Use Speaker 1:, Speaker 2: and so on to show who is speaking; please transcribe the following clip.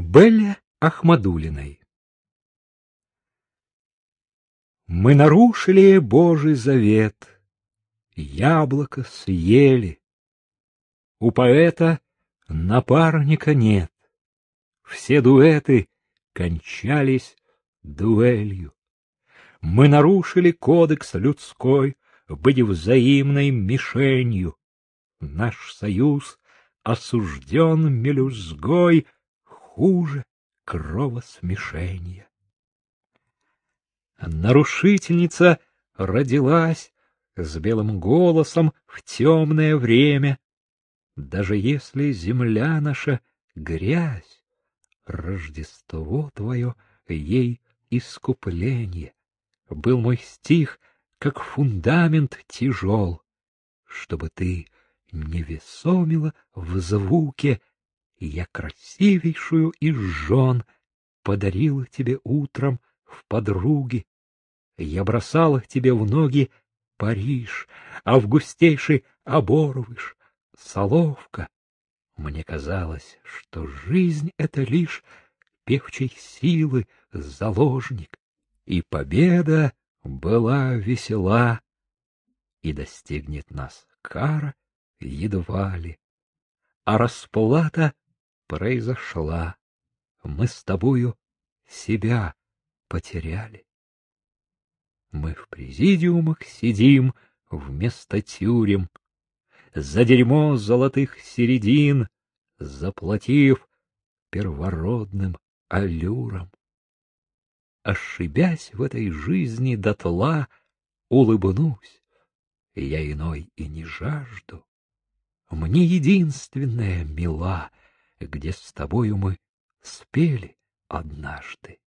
Speaker 1: Белле Ахмадулиной Мы нарушили Божий завет, Яблоко съели. У поэта напарника нет, Все дуэты кончались дуэлью. Мы нарушили кодекс людской, Быть взаимной мишенью. Наш союз осужден мелюзгой хуже кровосмешения. Нарушительница родилась с белым голосом в темное время. Даже если земля наша грязь, Рождество твое ей искупление. Был мой стих, как фундамент тяжел, Чтобы ты не весомила в звуке, Я красивейшую из жен Подарила тебе утром в подруги. Я бросала тебе в ноги Париж, августейший оборвыш, соловка. Мне казалось, что жизнь — это лишь певчей силы заложник, и победа была весела, и достигнет нас кара едва ли. А расплата произошла, мы с тобою себя потеряли. Мы в президиумах сидим вместо тюрем, за дерьмо золотых середин, заплатив первородным аллюром. Ошибясь в этой жизни дотла, улыбнусь, я иной и не жажду. Мне единственная мила, где с тобою мы спели однажды.